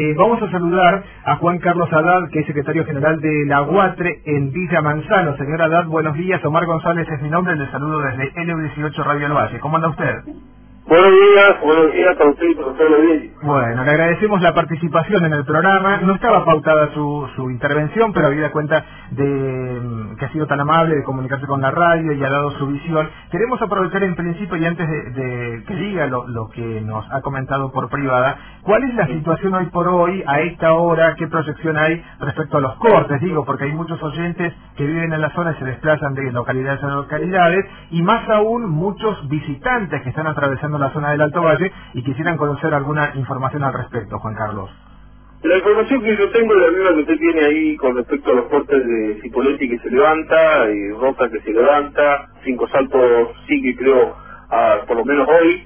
Eh, vamos a saludar a Juan Carlos Haddad, que es secretario general de la UATRE en Villa Manzano. Señor Haddad, buenos días. Omar González es mi nombre. Le saludo desde N18 Radio El Valle. ¿Cómo anda usted? Buenos días, buenos días para usted y para. Bueno, le agradecemos la participación en el programa. No estaba pautada su, su intervención, pero habida cuenta de mm, que ha sido tan amable de comunicarse con la radio y ha dado su visión. Queremos aprovechar en principio y antes de, de que diga lo, lo que nos ha comentado por privada, ¿cuál es la situación hoy por hoy, a esta hora, qué proyección hay respecto a los cortes? Digo, porque hay muchos oyentes que viven en la zona y se desplazan de localidades a localidades y más aún muchos visitantes que están atravesando la zona del Alto Valle y quisieran conocer alguna información al respecto, Juan Carlos. La información que yo tengo es la misma que usted tiene ahí con respecto a los cortes de Cipoletti que se levanta, y Rosa que se levanta, Cinco Saltos sigue creo a, por lo menos hoy,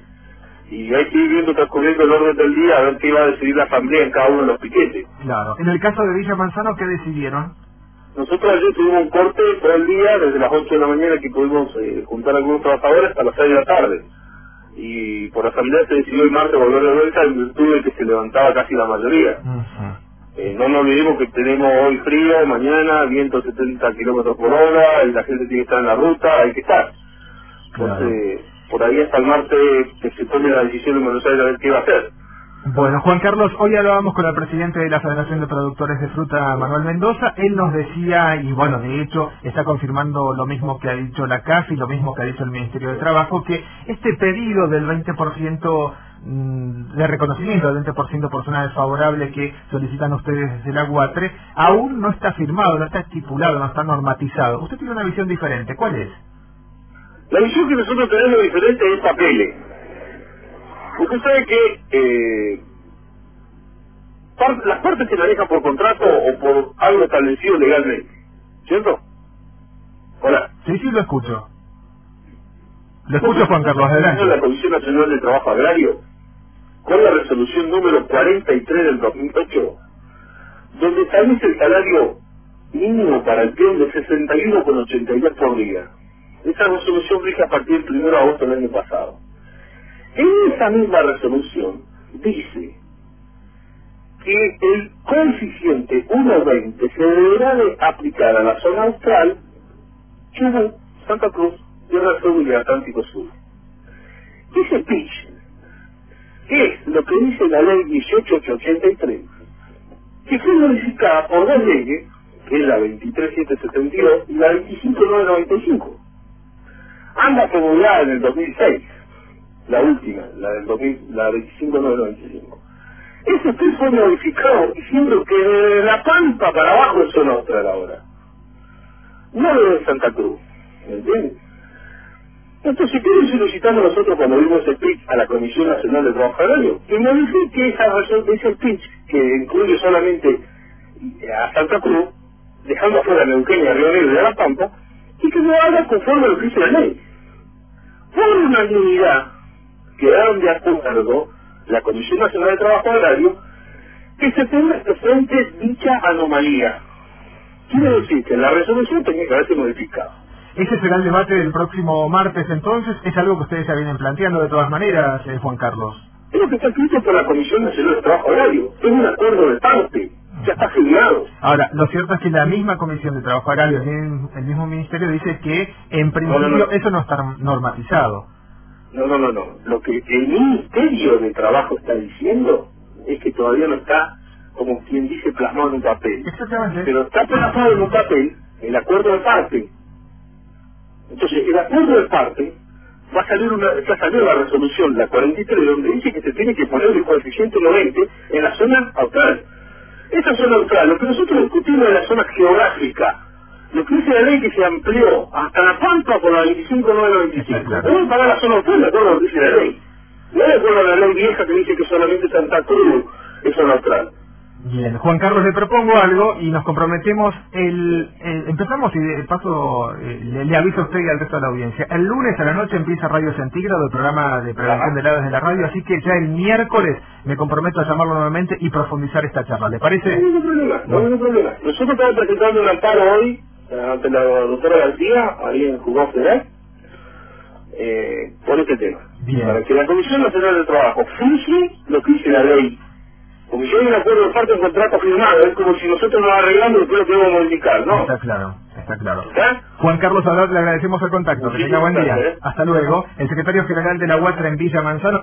y hay que ir viendo transcurriendo el orden del día a ver qué va a decidir la asamblea en cada uno de los piquetes. Claro. En el caso de Villa Manzano, ¿qué decidieron? Nosotros ayer tuvimos un corte todo el día, desde las 8 de la mañana que pudimos eh, juntar a algunos trabajadores hasta las 6 de la tarde. Y por asamblea se decidió el martes volver de vuelta en virtud de que se levantaba casi la mayoría. Eh, no nos olvidemos que tenemos hoy frío, mañana, viento 70 kilómetros por hora, y la gente tiene que estar en la ruta, hay que estar. Entonces, por ahí hasta el martes que se tome la decisión en Buenos Aires a ver qué va a hacer. Bueno, Juan Carlos, hoy hablábamos con el presidente de la Federación de Productores de Fruta, Manuel Mendoza. Él nos decía, y bueno, de hecho está confirmando lo mismo que ha dicho la CAF y lo mismo que ha dicho el Ministerio de Trabajo, que este pedido del 20% mm, de reconocimiento del 20% por zona desfavorable que solicitan ustedes desde la UATRE aún no está firmado, no está estipulado, no está normatizado. Usted tiene una visión diferente. ¿Cuál es? La visión que nosotros tenemos diferente es papeles. Usted sabe que eh, las partes se manejan por contrato o por algo establecido legalmente, ¿cierto? Hola. Sí, sí, lo escucho. Lo escucho, Juan Carlos, La adelante. Comisión Nacional de Trabajo Agrario, con la resolución número 43 del 2008, donde establece el salario mínimo para el peón de 61,82 por día. Esa resolución rige a partir del 1 de agosto del año pasado. Esa misma resolución dice que el coeficiente 1.20 se deberá de aplicar a la zona austral, Chubut, Santa Cruz, Tierra Sur y Atlántico Sur. Ese pitch es lo que dice la ley 18883, que fue modificada por dos leyes, que es la 23772 y la 25995. Ambas promulgadas en el 2006 la última, la del 2000, la 25995. Ese PIB fue modificado diciendo que de La Pampa para abajo es zona austral ahora. No lo de Santa Cruz. ¿Me entiendes? Entonces, ¿qué nos solicitamos nosotros cuando vimos el pitch a la Comisión Nacional de Trabajo Agrario? Que modifique esa razón de ese pitch, que incluye solamente a Santa Cruz, dejando afuera a Neuquén y a Río Negro y a La Pampa, y que lo haga conforme a lo que dice la ley. Por unanimidad, quedaron de acuerdo la Comisión Nacional de Trabajo Agrario que se tenga presente dicha anomalía. Quiere decir que la resolución tenía que haberse modificado. Ese será el debate del próximo martes, entonces. Es algo que ustedes ya vienen planteando de todas maneras, eh, Juan Carlos. Es lo que está escrito por la Comisión Nacional de Trabajo Agrario. Es un acuerdo de parte. Ya está firmado. Ahora, lo cierto es que la misma Comisión de Trabajo Agrario, el mismo- Ministerio, dice que en principio no, no. eso no está normatizado. No, no, no, no. Lo que el Ministerio de Trabajo está diciendo es que todavía no está, como quien dice, plasmado en un papel. Exactamente. Pero está plasmado en un papel el acuerdo de parte. Entonces, el acuerdo de parte va a salir una, va a salir la resolución, la 43, donde dice que se tiene que poner el coeficiente 90 en la zona austral. Esa zona austral, lo que nosotros discutimos es la zona geográfica. Lo que dice la ley que se amplió hasta la Pampa por la 25995. Claro. Deben pagar la zona a lo que dice la ley. No de acuerdo a la ley vieja que dice que solamente Santa Cruz es zona austral. Bien, Juan Carlos, le propongo algo y nos comprometemos el... el- empezamos y de paso eh, le, le aviso a usted y al resto de la audiencia. El lunes a la noche empieza Radio Centígrado, el programa de prevención de heladas de la radio, así que ya el miércoles me comprometo a llamarlo nuevamente y profundizar esta charla. ¿Le No hay parece? ningún problema, no hay ningún problema. Nosotros estamos presentando un amparo hoy ante la doctora García, ahí en Jugón Federal, eh, por este tema. Bien. Para que la Comisión Nacional de Trabajo fije lo que dice la ley. Porque si hay un acuerdo de parte, un contrato firmado, es como si nosotros nos arreglamos y después lo podemos modificar, ¿no? Está claro, está claro. ¿Está? Juan Carlos Haddad, le agradecemos el contacto. Que tenga buen día. ¿eh? Hasta luego. El secretario general de la UATRA en Villa Manzano.